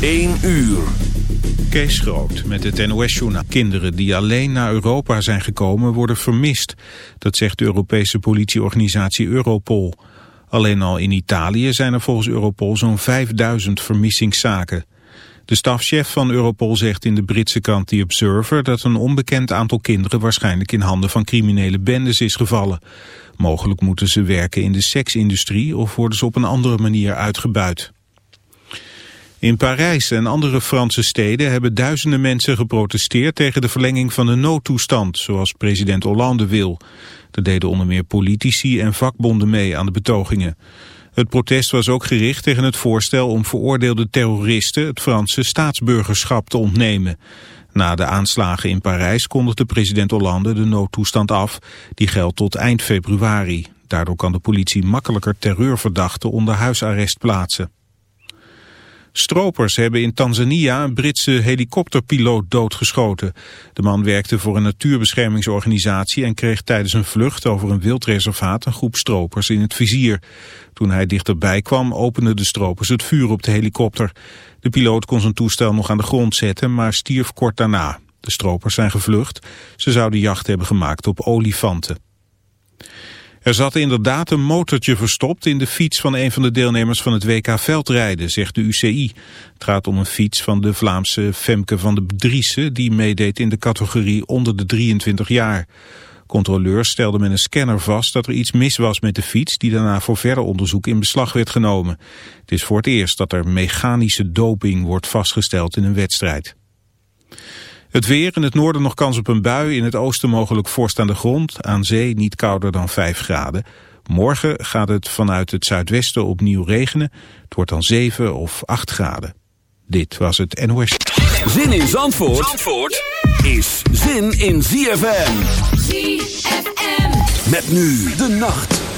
1 uur. Kees Groot met het NOS-journaal. Kinderen die alleen naar Europa zijn gekomen worden vermist. Dat zegt de Europese politieorganisatie Europol. Alleen al in Italië zijn er volgens Europol zo'n 5000 vermissingszaken. De stafchef van Europol zegt in de Britse krant The Observer... dat een onbekend aantal kinderen waarschijnlijk in handen van criminele bendes is gevallen. Mogelijk moeten ze werken in de seksindustrie of worden ze op een andere manier uitgebuit. In Parijs en andere Franse steden hebben duizenden mensen geprotesteerd tegen de verlenging van de noodtoestand, zoals president Hollande wil. Er deden onder meer politici en vakbonden mee aan de betogingen. Het protest was ook gericht tegen het voorstel om veroordeelde terroristen het Franse staatsburgerschap te ontnemen. Na de aanslagen in Parijs kondigde president Hollande de noodtoestand af. Die geldt tot eind februari. Daardoor kan de politie makkelijker terreurverdachten onder huisarrest plaatsen. Stropers hebben in Tanzania een Britse helikopterpiloot doodgeschoten. De man werkte voor een natuurbeschermingsorganisatie en kreeg tijdens een vlucht over een wildreservaat een groep stropers in het vizier. Toen hij dichterbij kwam openden de stropers het vuur op de helikopter. De piloot kon zijn toestel nog aan de grond zetten, maar stierf kort daarna. De stropers zijn gevlucht. Ze zouden jacht hebben gemaakt op olifanten. Er zat inderdaad een motortje verstopt in de fiets van een van de deelnemers van het WK veldrijden, zegt de UCI. Het gaat om een fiets van de Vlaamse Femke van de Driessen die meedeed in de categorie onder de 23 jaar. Controleurs stelden met een scanner vast dat er iets mis was met de fiets die daarna voor verder onderzoek in beslag werd genomen. Het is voor het eerst dat er mechanische doping wordt vastgesteld in een wedstrijd. Het weer, in het noorden nog kans op een bui, in het oosten mogelijk vorst aan de grond, aan zee niet kouder dan 5 graden. Morgen gaat het vanuit het zuidwesten opnieuw regenen, het wordt dan 7 of 8 graden. Dit was het NOS. Zin in Zandvoort, Zandvoort is zin in ZFM. ZFM. Met nu de nacht.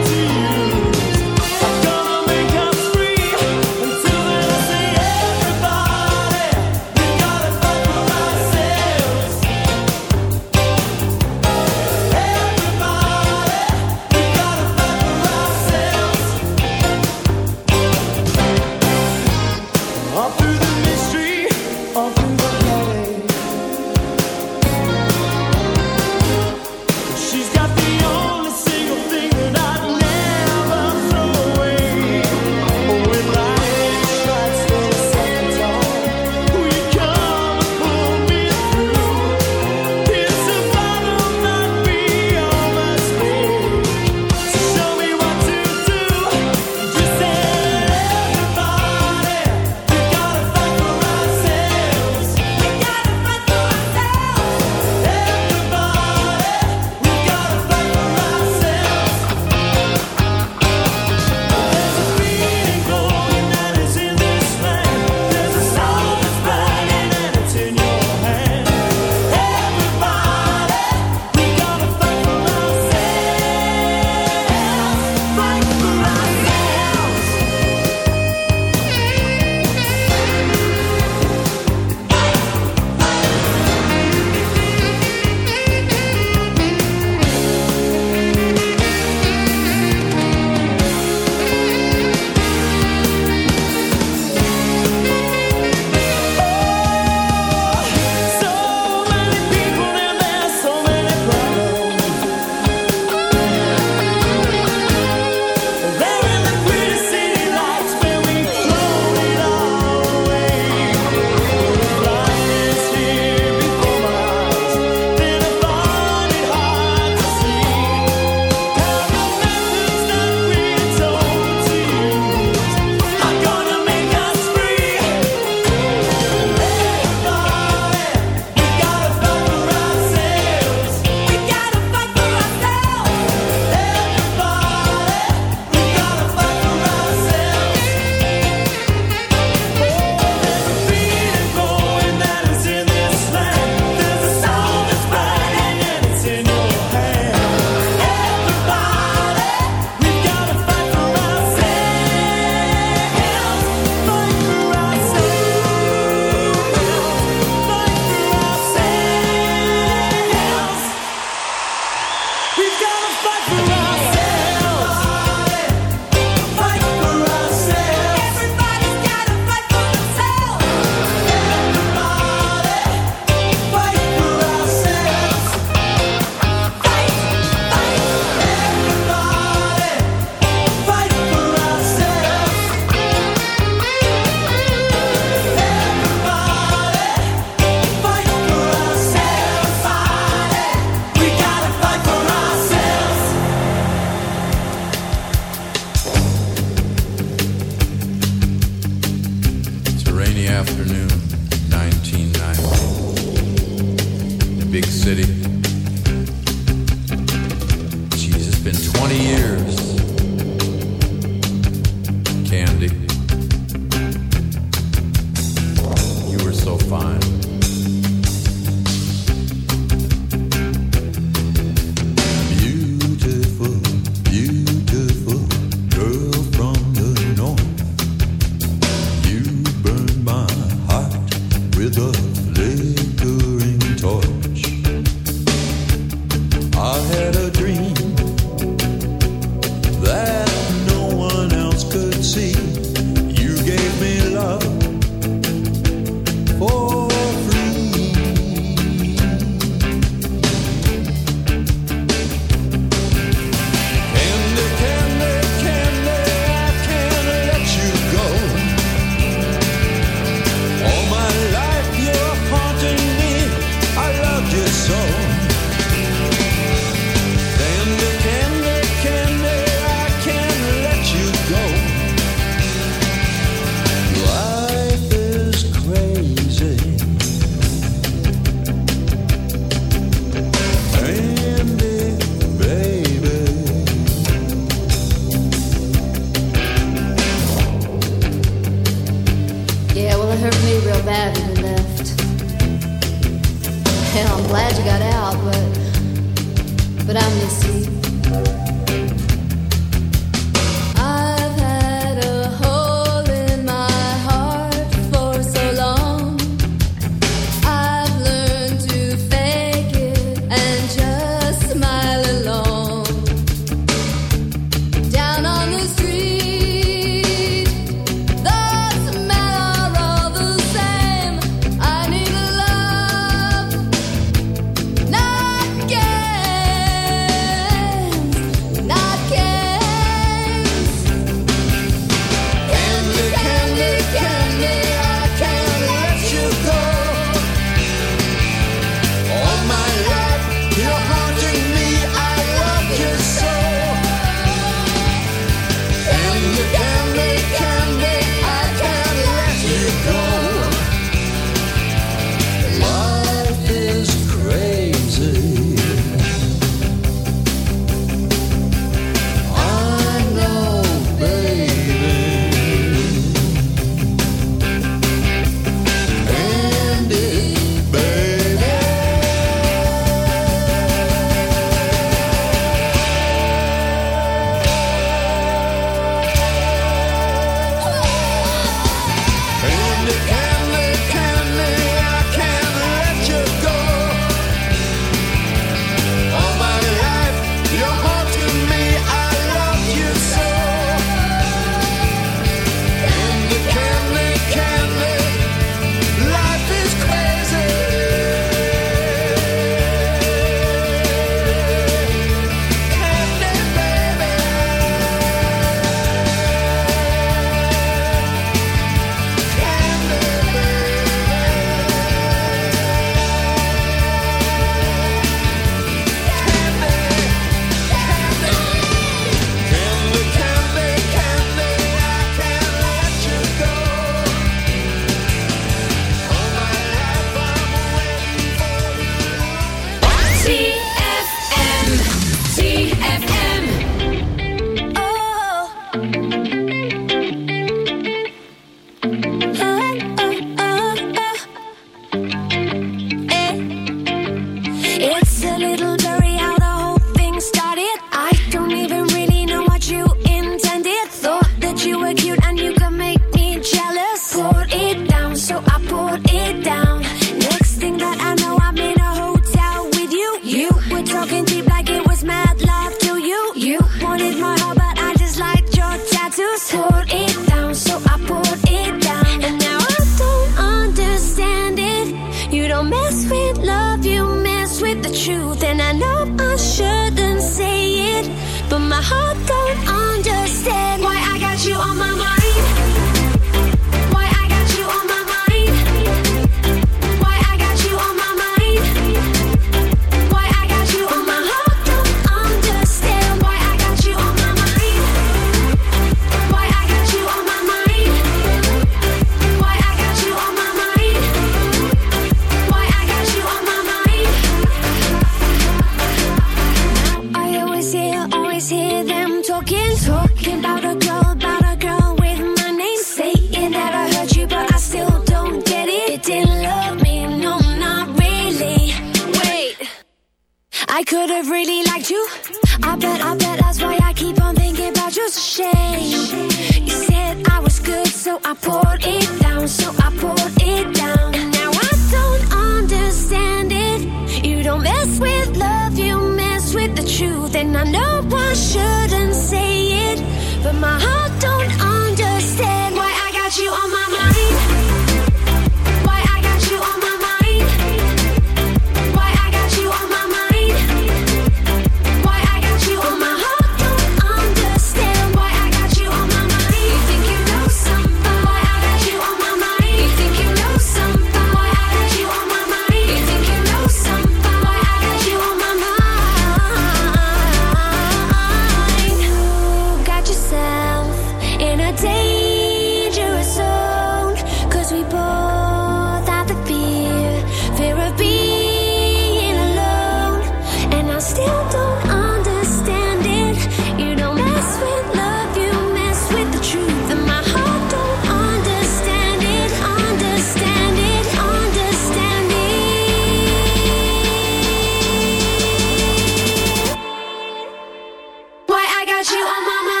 what you are mama.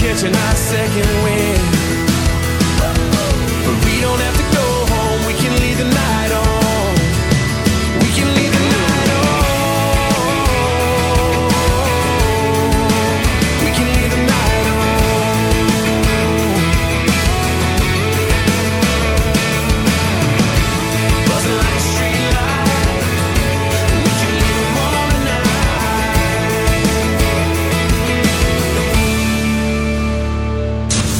catching our second wind. But we don't have to go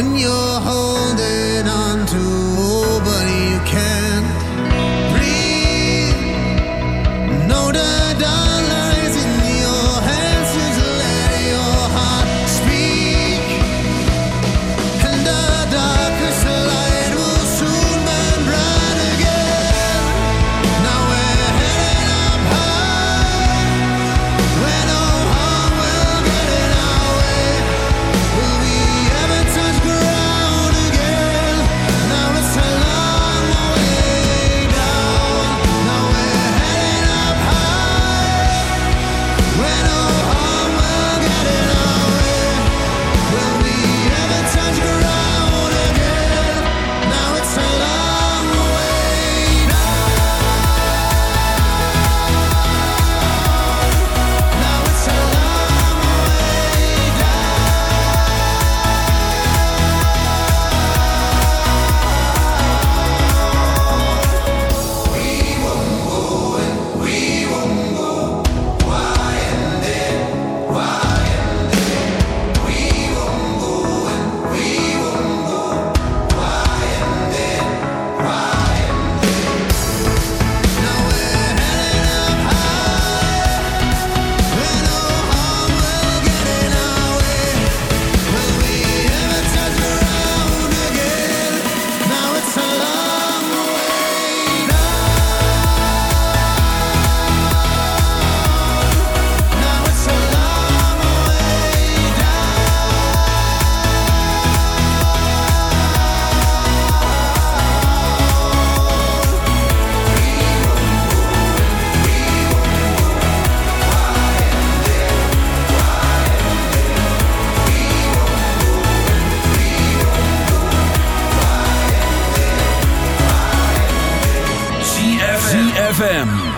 on your home.